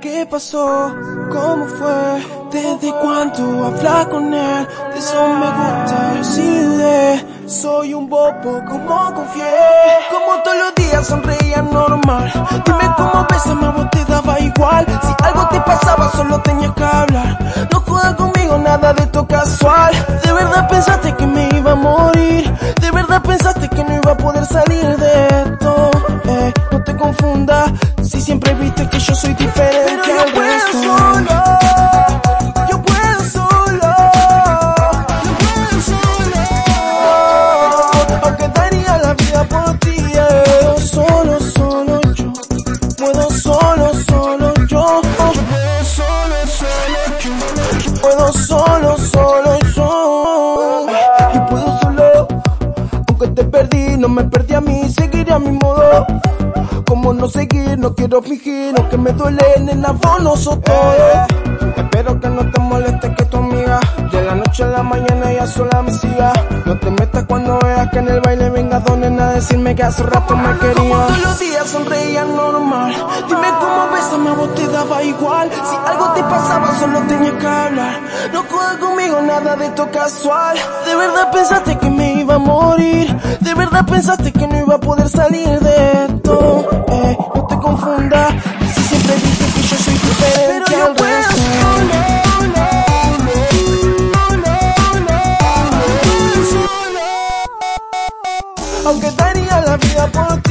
¿Qué pasó? ¿Cómo fue? ¿Desde cuánto hablar con él? De eso me gusta decirle Soy un bobo como confié Como todos los días sonreía normal. Dime cómo besame, vos te daba igual. Si algo te pasaba solo tenías que hablar. No jodas conmigo, nada de esto casual. De verdad pensaste que me iba a morir. De verdad pensaste que no iba a poder salir de esto. Eh, No te confundas Si siempre viste que yo soy diferente Pero al resto. solo, me perdí a mí Seguiré a mi modo. Como no seguir, no quiero fingir Aunque me duele, nena, vos no sos todo. Espero que no te moleste que tu amiga De la noche a la mañana ella sola me siga. No te metas cuando veas que en el baile venga dos nenas a decirme que hace rato me quería. Como todos los días sonreía normal. Dime cómo besame, a vos te daba igual. Si algo te pasaba solo tenías que hablar. No jodas conmigo, nada de esto casual. De verdad pensaste que me iba a morir Pensaste que no iba a poder salir de esto. Eh, No te confundas Si siempre viste que yo soy diferente Pero yo al resto. Aunque daría la vida por